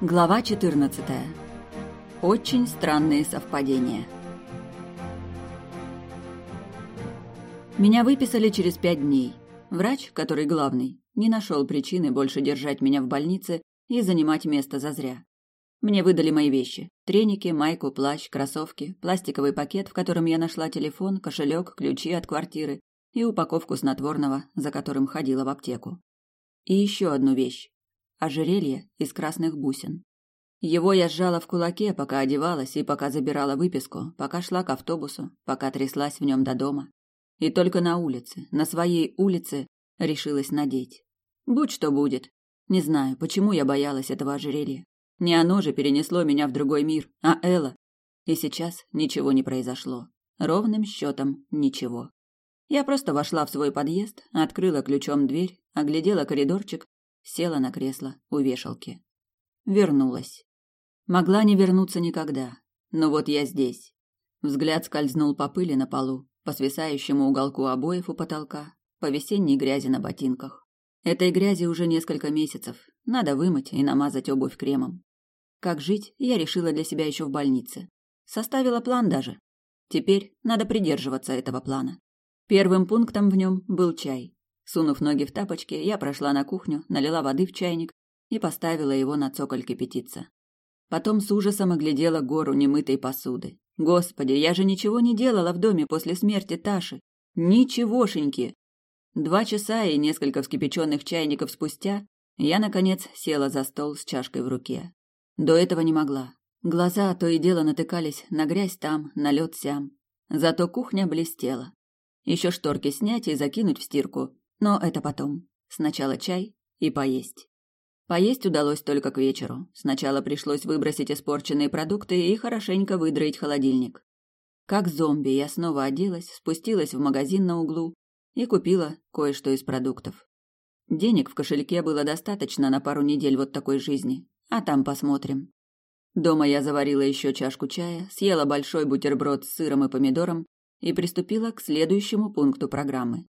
Глава 14. Очень странные совпадения. Меня выписали через пять дней. Врач, который главный, не нашел причины больше держать меня в больнице и занимать место зазря. Мне выдали мои вещи: треники, майку, плащ, кроссовки, пластиковый пакет, в котором я нашла телефон, кошелек, ключи от квартиры и упаковку снотворного, за которым ходила в аптеку. И еще одну вещь ожерелье из красных бусин. Его я сжала в кулаке, пока одевалась и пока забирала выписку, пока шла к автобусу, пока тряслась в нем до дома. И только на улице, на своей улице, решилась надеть. Будь что будет. Не знаю, почему я боялась этого ожерелья. Не оно же перенесло меня в другой мир, а Элла. И сейчас ничего не произошло. Ровным счетом ничего. Я просто вошла в свой подъезд, открыла ключом дверь, оглядела коридорчик села на кресло у вешалки. Вернулась. Могла не вернуться никогда, но вот я здесь. Взгляд скользнул по пыли на полу, по свисающему уголку обоев у потолка, по весенней грязи на ботинках. Этой грязи уже несколько месяцев. Надо вымыть и намазать обувь кремом. Как жить, я решила для себя еще в больнице. Составила план даже. Теперь надо придерживаться этого плана. Первым пунктом в нем был чай. Сунув ноги в тапочки, я прошла на кухню, налила воды в чайник и поставила его на цоколь кипятиться. Потом с ужасом оглядела гору немытой посуды. Господи, я же ничего не делала в доме после смерти Таши. Ничегошеньки. Два часа и несколько вскипяченных чайников спустя я, наконец, села за стол с чашкой в руке. До этого не могла. Глаза то и дело натыкались на грязь там, на лед сям. Зато кухня блестела. Еще шторки снять и закинуть в стирку, но это потом. Сначала чай и поесть. Поесть удалось только к вечеру. Сначала пришлось выбросить испорченные продукты и хорошенько выдроить холодильник. Как зомби я снова оделась, спустилась в магазин на углу и купила кое-что из продуктов. Денег в кошельке было достаточно на пару недель вот такой жизни, а там посмотрим. Дома я заварила еще чашку чая, съела большой бутерброд с сыром и помидором и приступила к следующему пункту программы.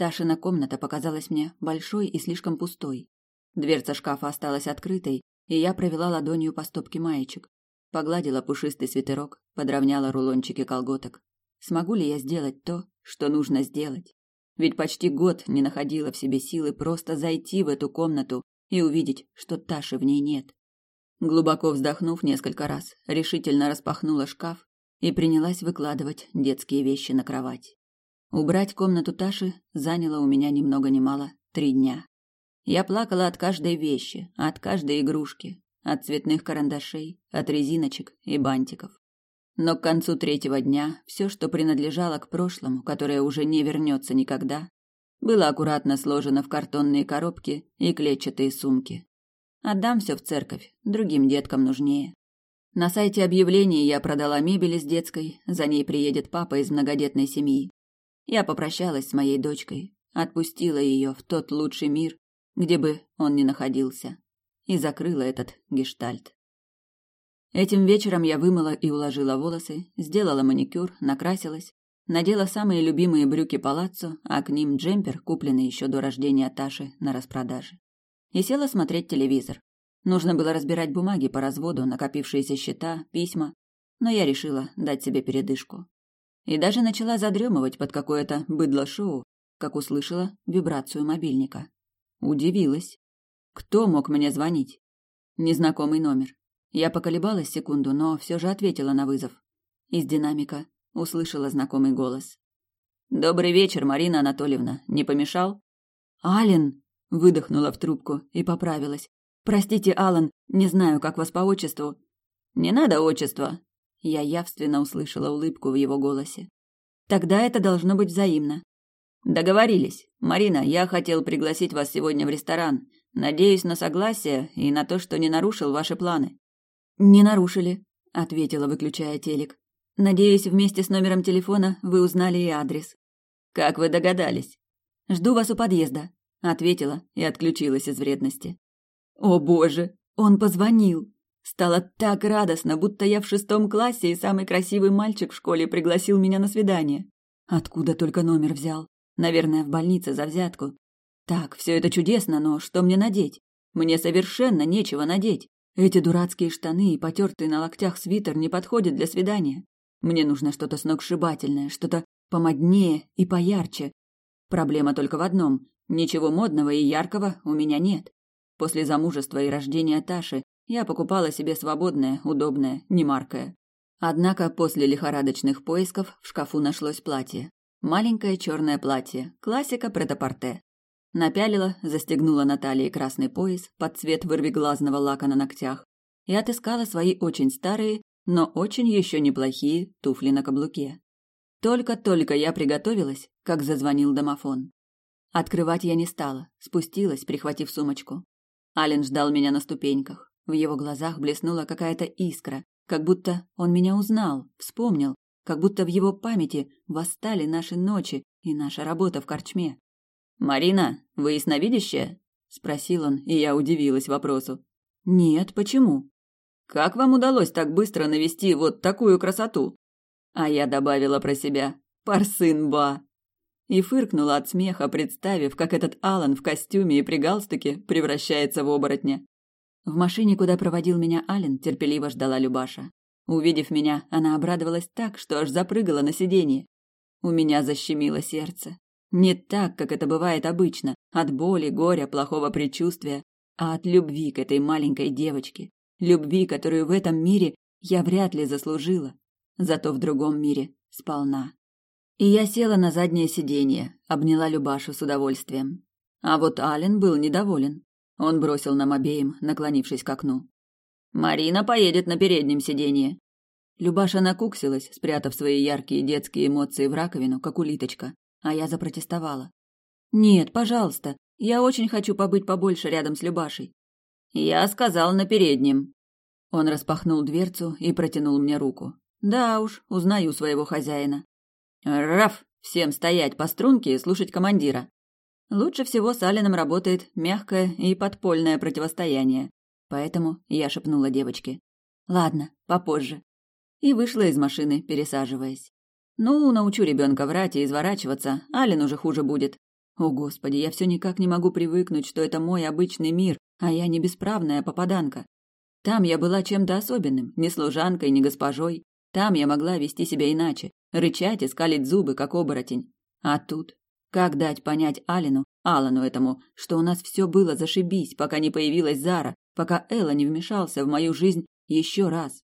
Ташина комната показалась мне большой и слишком пустой. Дверца шкафа осталась открытой, и я провела ладонью по стопке маечек. Погладила пушистый свитерок, подровняла рулончики колготок. Смогу ли я сделать то, что нужно сделать? Ведь почти год не находила в себе силы просто зайти в эту комнату и увидеть, что Таши в ней нет. Глубоко вздохнув несколько раз, решительно распахнула шкаф и принялась выкладывать детские вещи на кровать. Убрать комнату Таши заняло у меня ни много ни мало три дня. Я плакала от каждой вещи, от каждой игрушки, от цветных карандашей, от резиночек и бантиков. Но к концу третьего дня все, что принадлежало к прошлому, которое уже не вернется никогда, было аккуратно сложено в картонные коробки и клетчатые сумки. Отдам все в церковь, другим деткам нужнее. На сайте объявлений я продала мебель из детской, за ней приедет папа из многодетной семьи. Я попрощалась с моей дочкой, отпустила ее в тот лучший мир, где бы он ни находился, и закрыла этот гештальт. Этим вечером я вымыла и уложила волосы, сделала маникюр, накрасилась, надела самые любимые брюки палаццо, а к ним джемпер, купленный еще до рождения Таши на распродаже. И села смотреть телевизор. Нужно было разбирать бумаги по разводу, накопившиеся счета, письма, но я решила дать себе передышку и даже начала задремывать под какое-то быдло-шоу, как услышала вибрацию мобильника. Удивилась. Кто мог мне звонить? Незнакомый номер. Я поколебалась секунду, но все же ответила на вызов. Из динамика услышала знакомый голос. «Добрый вечер, Марина Анатольевна. Не помешал?» «Ален!» – выдохнула в трубку и поправилась. «Простите, Алан, не знаю, как вас по отчеству». «Не надо отчества. Я явственно услышала улыбку в его голосе. Тогда это должно быть взаимно. Договорились. Марина, я хотел пригласить вас сегодня в ресторан. Надеюсь на согласие и на то, что не нарушил ваши планы. Не нарушили, ответила, выключая телек. Надеюсь, вместе с номером телефона вы узнали и адрес. Как вы догадались? Жду вас у подъезда, ответила и отключилась из вредности. О, боже, он позвонил. Стало так радостно, будто я в шестом классе, и самый красивый мальчик в школе пригласил меня на свидание. Откуда только номер взял? Наверное, в больнице за взятку. Так, все это чудесно, но что мне надеть? Мне совершенно нечего надеть. Эти дурацкие штаны и потертый на локтях свитер не подходят для свидания. Мне нужно что-то сногсшибательное, что-то помоднее и поярче. Проблема только в одном. Ничего модного и яркого у меня нет. После замужества и рождения Таши я покупала себе свободное, удобное, немаркое. Однако после лихорадочных поисков в шкафу нашлось платье. Маленькое черное платье, классика претапорте. Напялила, застегнула на талии красный пояс под цвет вырвиглазного лака на ногтях и отыскала свои очень старые, но очень еще неплохие туфли на каблуке. Только-только я приготовилась, как зазвонил домофон. Открывать я не стала, спустилась, прихватив сумочку. Ален ждал меня на ступеньках. В его глазах блеснула какая-то искра, как будто он меня узнал, вспомнил, как будто в его памяти восстали наши ночи и наша работа в корчме. «Марина, вы ясновидящая?» – спросил он, и я удивилась вопросу. «Нет, почему?» «Как вам удалось так быстро навести вот такую красоту?» А я добавила про себя «Парсын-ба!» и фыркнула от смеха, представив, как этот Алан в костюме и при галстуке превращается в оборотня. В машине, куда проводил меня Ален, терпеливо ждала Любаша. Увидев меня, она обрадовалась так, что аж запрыгала на сиденье. У меня защемило сердце. Не так, как это бывает обычно, от боли, горя, плохого предчувствия, а от любви к этой маленькой девочке. Любви, которую в этом мире я вряд ли заслужила. Зато в другом мире сполна. И я села на заднее сиденье, обняла Любашу с удовольствием. А вот Ален был недоволен. Он бросил нам обеим, наклонившись к окну. «Марина поедет на переднем сиденье». Любаша накуксилась, спрятав свои яркие детские эмоции в раковину, как улиточка, а я запротестовала. «Нет, пожалуйста, я очень хочу побыть побольше рядом с Любашей». «Я сказал на переднем». Он распахнул дверцу и протянул мне руку. «Да уж, узнаю своего хозяина». «Раф! Всем стоять по струнке и слушать командира». Лучше всего с Алином работает мягкое и подпольное противостояние. Поэтому я шепнула девочке. «Ладно, попозже». И вышла из машины, пересаживаясь. Ну, научу ребенка врать и изворачиваться, Ален уже хуже будет. О, Господи, я все никак не могу привыкнуть, что это мой обычный мир, а я не бесправная попаданка. Там я была чем-то особенным, не служанкой, не госпожой. Там я могла вести себя иначе, рычать и скалить зубы, как оборотень. А тут? Как дать понять Алину, Алану этому, что у нас все было зашибись, пока не появилась Зара, пока Элла не вмешался в мою жизнь еще раз?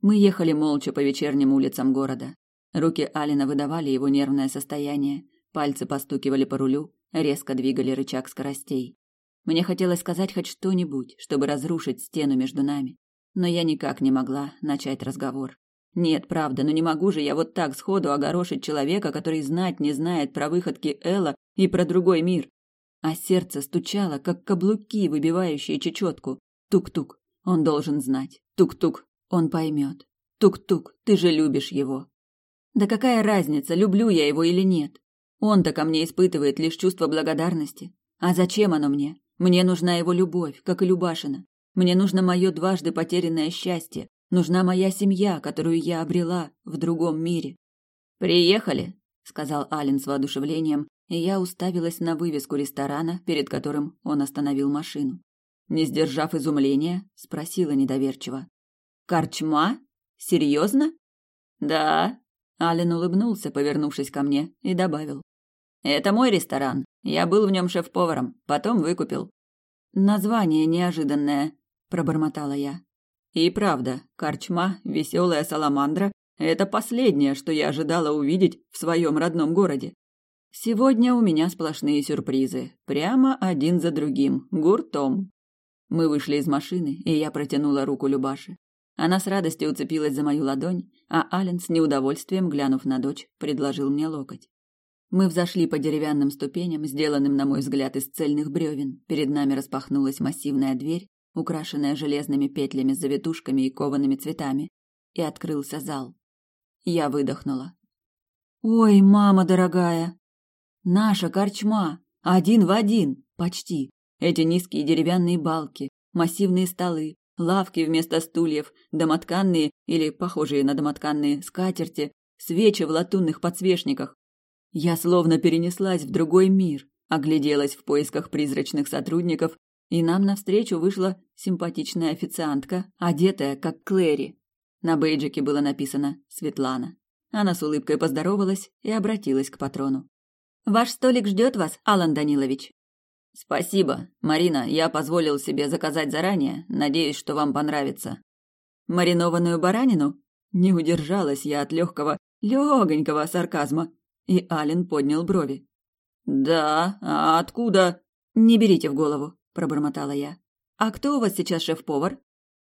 Мы ехали молча по вечерним улицам города. Руки Алина выдавали его нервное состояние, пальцы постукивали по рулю, резко двигали рычаг скоростей. Мне хотелось сказать хоть что-нибудь, чтобы разрушить стену между нами, но я никак не могла начать разговор. Нет, правда, но не могу же я вот так сходу огорошить человека, который знать не знает про выходки Элла и про другой мир. А сердце стучало, как каблуки, выбивающие чечетку. Тук-тук, он должен знать. Тук-тук, он поймет. Тук-тук, ты же любишь его. Да какая разница, люблю я его или нет? Он-то ко мне испытывает лишь чувство благодарности. А зачем оно мне? Мне нужна его любовь, как и Любашина. Мне нужно мое дважды потерянное счастье. Нужна моя семья, которую я обрела в другом мире. «Приехали», — сказал Ален с воодушевлением, и я уставилась на вывеску ресторана, перед которым он остановил машину. Не сдержав изумления, спросила недоверчиво. «Корчма? Серьезно?» «Да», Ален улыбнулся, повернувшись ко мне, и добавил. «Это мой ресторан. Я был в нем шеф-поваром, потом выкупил». «Название неожиданное», – пробормотала я. И правда, корчма, веселая саламандра – это последнее, что я ожидала увидеть в своем родном городе. Сегодня у меня сплошные сюрпризы, прямо один за другим, гуртом. Мы вышли из машины, и я протянула руку Любаше. Она с радостью уцепилась за мою ладонь, а Ален с неудовольствием, глянув на дочь, предложил мне локоть. Мы взошли по деревянным ступеням, сделанным, на мой взгляд, из цельных бревен. Перед нами распахнулась массивная дверь, украшенная железными петлями завитушками и коваными цветами, и открылся зал. Я выдохнула. «Ой, мама дорогая! Наша корчма! Один в один! Почти! Эти низкие деревянные балки, массивные столы, лавки вместо стульев, домотканные или похожие на домотканные скатерти, свечи в латунных подсвечниках. Я словно перенеслась в другой мир, огляделась в поисках призрачных сотрудников и нам навстречу вышла симпатичная официантка, одетая как Клэри. На бейджике было написано «Светлана». Она с улыбкой поздоровалась и обратилась к патрону. «Ваш столик ждет вас, Алан Данилович». «Спасибо, Марина, я позволил себе заказать заранее, надеюсь, что вам понравится». «Маринованную баранину?» Не удержалась я от легкого, легонького сарказма, и Ален поднял брови. «Да, а откуда?» «Не берите в голову», – пробормотала я. «А кто у вас сейчас шеф-повар?»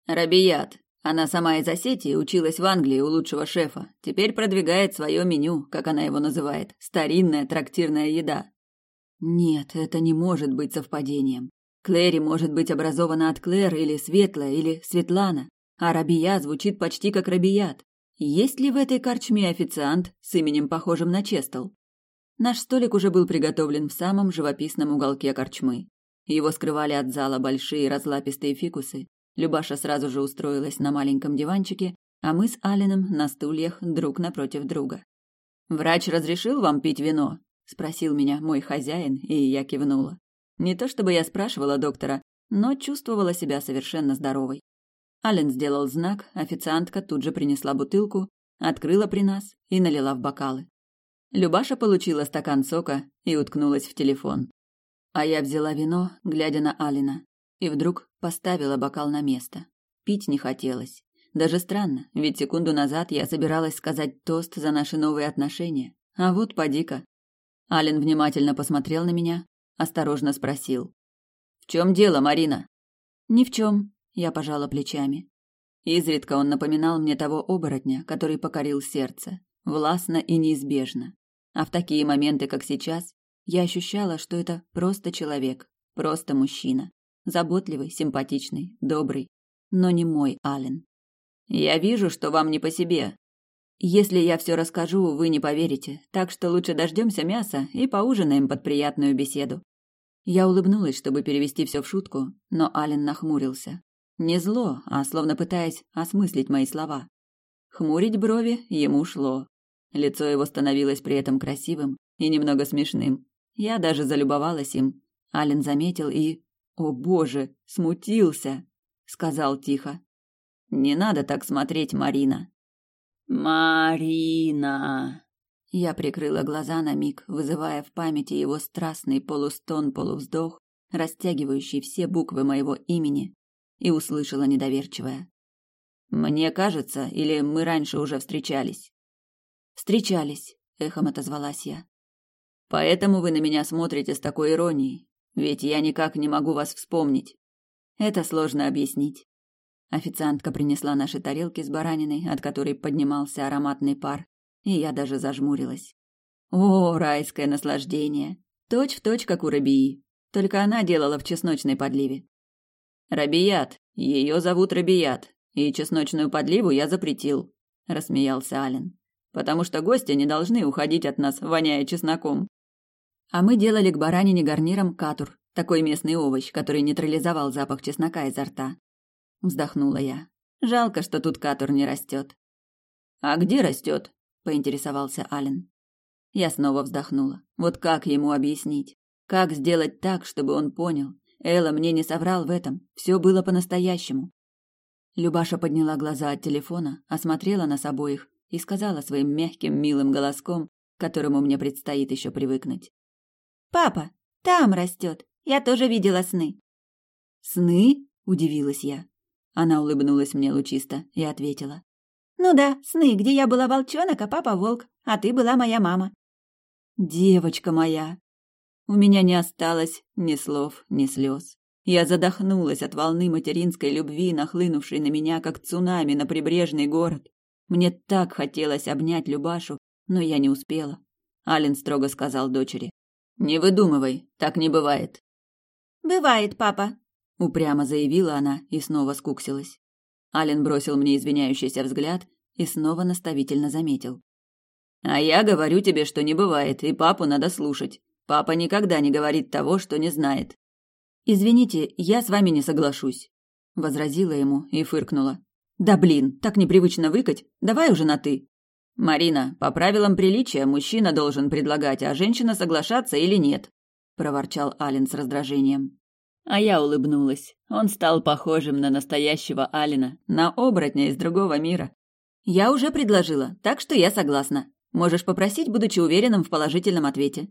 «Рабият. Она сама из Осетии, училась в Англии у лучшего шефа. Теперь продвигает свое меню, как она его называет. Старинная трактирная еда». «Нет, это не может быть совпадением. Клэри может быть образована от Клэр или Светлая или Светлана, а Рабия звучит почти как Рабият. Есть ли в этой корчме официант с именем похожим на Честел? Наш столик уже был приготовлен в самом живописном уголке корчмы. Его скрывали от зала большие разлапистые фикусы. Любаша сразу же устроилась на маленьком диванчике, а мы с Алином на стульях друг напротив друга. «Врач разрешил вам пить вино?» – спросил меня мой хозяин, и я кивнула. Не то чтобы я спрашивала доктора, но чувствовала себя совершенно здоровой. Ален сделал знак, официантка тут же принесла бутылку, открыла при нас и налила в бокалы. Любаша получила стакан сока и уткнулась в телефон. А я взяла вино, глядя на Алина, и вдруг поставила бокал на место. Пить не хотелось. Даже странно, ведь секунду назад я собиралась сказать тост за наши новые отношения. А вот поди-ка. Ален внимательно посмотрел на меня, осторожно спросил. «В чем дело, Марина?» «Ни в чем», — я пожала плечами. Изредка он напоминал мне того оборотня, который покорил сердце, властно и неизбежно. А в такие моменты, как сейчас, я ощущала, что это просто человек, просто мужчина. Заботливый, симпатичный, добрый, но не мой Ален. Я вижу, что вам не по себе. Если я все расскажу, вы не поверите, так что лучше дождемся мяса и поужинаем под приятную беседу. Я улыбнулась, чтобы перевести все в шутку, но Ален нахмурился. Не зло, а словно пытаясь осмыслить мои слова. Хмурить брови ему шло. Лицо его становилось при этом красивым и немного смешным. Я даже залюбовалась им. Ален заметил и... «О боже, смутился!» — сказал тихо. «Не надо так смотреть, Марина». «Марина!» Я прикрыла глаза на миг, вызывая в памяти его страстный полустон-полувздох, растягивающий все буквы моего имени, и услышала недоверчивое. «Мне кажется, или мы раньше уже встречались?» Встречались, эхом отозвалась я. Поэтому вы на меня смотрите с такой иронией, ведь я никак не могу вас вспомнить. Это сложно объяснить. Официантка принесла наши тарелки с бараниной, от которой поднимался ароматный пар, и я даже зажмурилась. О, райское наслаждение! Точь в точь, как у Рабии, только она делала в чесночной подливе. Рабият, ее зовут Рабият, и чесночную подливу я запретил, рассмеялся Ален потому что гости не должны уходить от нас, воняя чесноком. А мы делали к баранине гарниром катур, такой местный овощ, который нейтрализовал запах чеснока изо рта. Вздохнула я. Жалко, что тут катур не растет. А где растет? поинтересовался Ален. Я снова вздохнула. Вот как ему объяснить? Как сделать так, чтобы он понял? Элла мне не соврал в этом. Все было по-настоящему. Любаша подняла глаза от телефона, осмотрела нас обоих и сказала своим мягким, милым голоском, к которому мне предстоит еще привыкнуть. «Папа, там растет. Я тоже видела сны». «Сны?» – удивилась я. Она улыбнулась мне лучисто и ответила. «Ну да, сны, где я была волчонок, а папа волк, а ты была моя мама». «Девочка моя!» У меня не осталось ни слов, ни слез. Я задохнулась от волны материнской любви, нахлынувшей на меня, как цунами на прибрежный город. Мне так хотелось обнять Любашу, но я не успела. Ален строго сказал дочери. «Не выдумывай, так не бывает». «Бывает, папа», — упрямо заявила она и снова скуксилась. Ален бросил мне извиняющийся взгляд и снова наставительно заметил. «А я говорю тебе, что не бывает, и папу надо слушать. Папа никогда не говорит того, что не знает». «Извините, я с вами не соглашусь», — возразила ему и фыркнула. Да блин, так непривычно выкать. Давай уже на ты. Марина, по правилам приличия мужчина должен предлагать, а женщина соглашаться или нет, проворчал Ален с раздражением. А я улыбнулась. Он стал похожим на настоящего Алина, на оборотня из другого мира. Я уже предложила, так что я согласна. Можешь попросить, будучи уверенным в положительном ответе.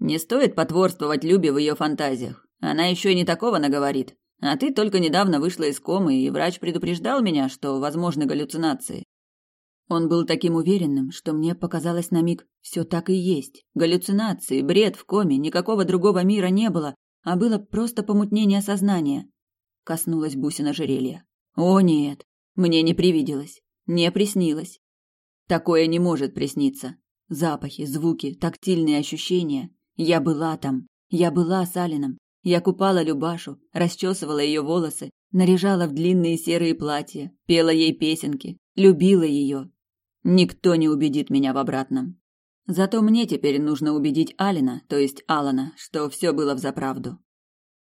Не стоит потворствовать Любе в ее фантазиях. Она еще и не такого наговорит. А ты только недавно вышла из комы, и врач предупреждал меня, что возможны галлюцинации. Он был таким уверенным, что мне показалось на миг, все так и есть. Галлюцинации, бред в коме, никакого другого мира не было, а было просто помутнение сознания. Коснулась бусина жерелья. О нет, мне не привиделось, не приснилось. Такое не может присниться. Запахи, звуки, тактильные ощущения. Я была там, я была с Алином. Я купала Любашу, расчесывала ее волосы, наряжала в длинные серые платья, пела ей песенки, любила ее. Никто не убедит меня в обратном. Зато мне теперь нужно убедить Алина, то есть Алана, что все было взаправду.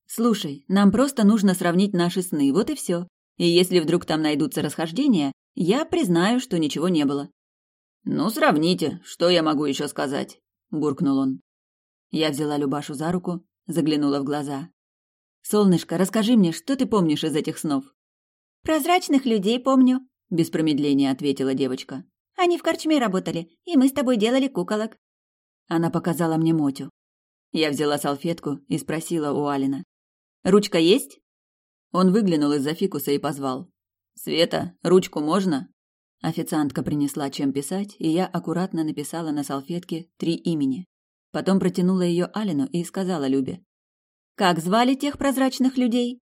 Слушай, нам просто нужно сравнить наши сны, вот и все. И если вдруг там найдутся расхождения, я признаю, что ничего не было. Ну, сравните, что я могу еще сказать, буркнул он. Я взяла Любашу за руку, заглянула в глаза. Солнышко, расскажи мне, что ты помнишь из этих снов? Прозрачных людей помню, без промедления ответила девочка. Они в корчме работали, и мы с тобой делали куколок. Она показала мне Мотю. Я взяла салфетку и спросила у Алина. «Ручка есть?» Он выглянул из-за фикуса и позвал. «Света, ручку можно?» Официантка принесла чем писать, и я аккуратно написала на салфетке три имени. Потом протянула ее Алину и сказала Любе. «Как звали тех прозрачных людей?»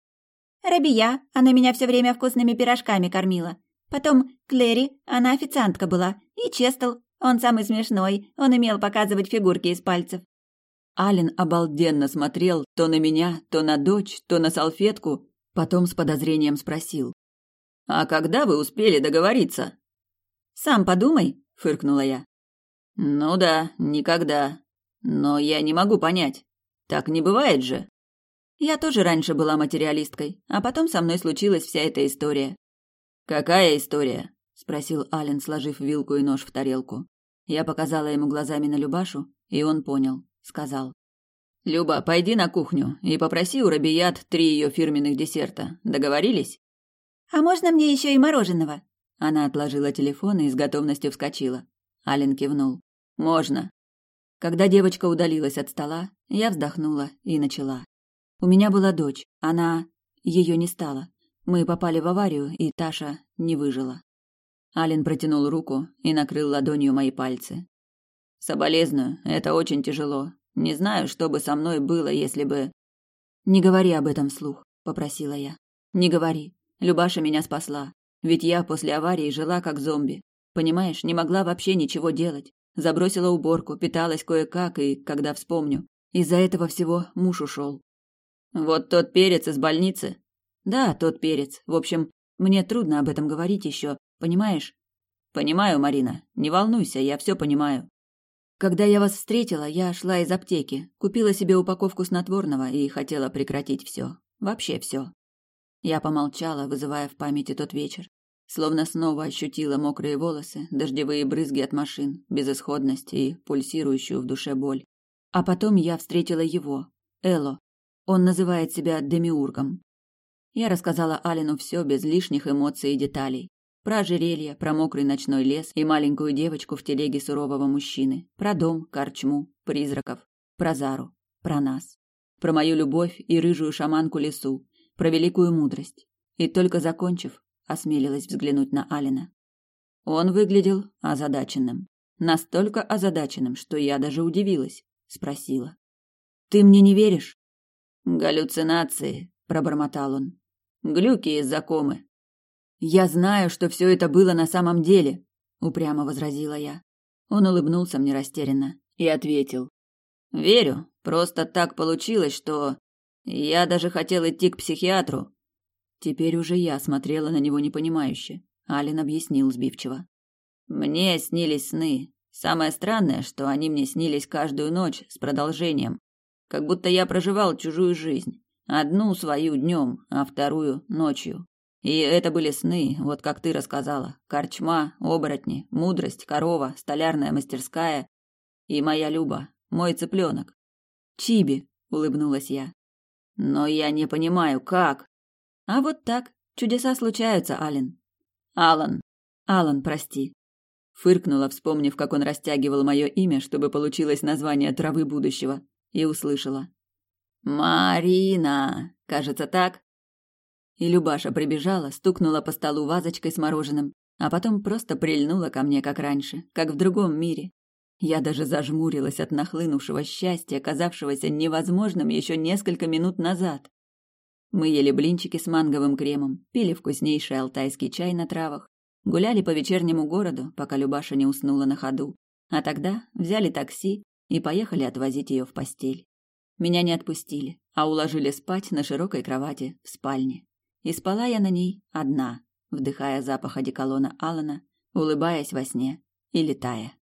«Рабия, она меня все время вкусными пирожками кормила. Потом Клэри, она официантка была. И Честел, он самый смешной, он умел показывать фигурки из пальцев». Ален обалденно смотрел то на меня, то на дочь, то на салфетку, потом с подозрением спросил. «А когда вы успели договориться?» «Сам подумай», — фыркнула я. «Ну да, никогда. Но я не могу понять. Так не бывает же». Я тоже раньше была материалисткой, а потом со мной случилась вся эта история. «Какая история?» – спросил Ален, сложив вилку и нож в тарелку. Я показала ему глазами на Любашу, и он понял. Сказал. «Люба, пойди на кухню и попроси у Рабият три ее фирменных десерта. Договорились?» «А можно мне еще и мороженого?» Она отложила телефон и с готовностью вскочила. Ален кивнул. «Можно». Когда девочка удалилась от стола, я вздохнула и начала. У меня была дочь, она... Ее не стало. Мы попали в аварию, и Таша не выжила. Ален протянул руку и накрыл ладонью мои пальцы. «Соболезную, это очень тяжело. Не знаю, что бы со мной было, если бы...» «Не говори об этом вслух», — попросила я. «Не говори. Любаша меня спасла. Ведь я после аварии жила как зомби. Понимаешь, не могла вообще ничего делать. Забросила уборку, питалась кое-как, и, когда вспомню, из-за этого всего муж ушел. Вот тот перец из больницы? Да, тот перец. В общем, мне трудно об этом говорить еще, понимаешь? Понимаю, Марина. Не волнуйся, я все понимаю. Когда я вас встретила, я шла из аптеки, купила себе упаковку снотворного и хотела прекратить все. Вообще все. Я помолчала, вызывая в памяти тот вечер. Словно снова ощутила мокрые волосы, дождевые брызги от машин, безысходность и пульсирующую в душе боль. А потом я встретила его, Эло. Он называет себя Демиургом. Я рассказала Алину все без лишних эмоций и деталей. Про ожерелье, про мокрый ночной лес и маленькую девочку в телеге сурового мужчины, про дом, корчму, призраков, про Зару, про нас, про мою любовь и рыжую шаманку лесу, про великую мудрость. И только закончив, осмелилась взглянуть на Алина. Он выглядел озадаченным. Настолько озадаченным, что я даже удивилась. Спросила. «Ты мне не веришь?» «Галлюцинации», — пробормотал он. «Глюки из-за комы». «Я знаю, что все это было на самом деле», — упрямо возразила я. Он улыбнулся мне растерянно и ответил. «Верю. Просто так получилось, что... Я даже хотел идти к психиатру, Теперь уже я смотрела на него непонимающе. Ален объяснил сбивчиво. Мне снились сны. Самое странное, что они мне снились каждую ночь с продолжением. Как будто я проживал чужую жизнь. Одну свою днем, а вторую ночью. И это были сны, вот как ты рассказала. Корчма, оборотни, мудрость, корова, столярная мастерская и моя Люба, мой цыпленок. Чиби, улыбнулась я. Но я не понимаю, как. А вот так. Чудеса случаются, Ален. Алан. Алан, прости. Фыркнула, вспомнив, как он растягивал мое имя, чтобы получилось название травы будущего, и услышала. «Марина! Кажется, так?» И Любаша прибежала, стукнула по столу вазочкой с мороженым, а потом просто прильнула ко мне, как раньше, как в другом мире. Я даже зажмурилась от нахлынувшего счастья, казавшегося невозможным еще несколько минут назад. Мы ели блинчики с манговым кремом, пили вкуснейший алтайский чай на травах, Гуляли по вечернему городу, пока Любаша не уснула на ходу. А тогда взяли такси и поехали отвозить ее в постель. Меня не отпустили, а уложили спать на широкой кровати в спальне. И спала я на ней одна, вдыхая запах одеколона Алана, улыбаясь во сне и летая.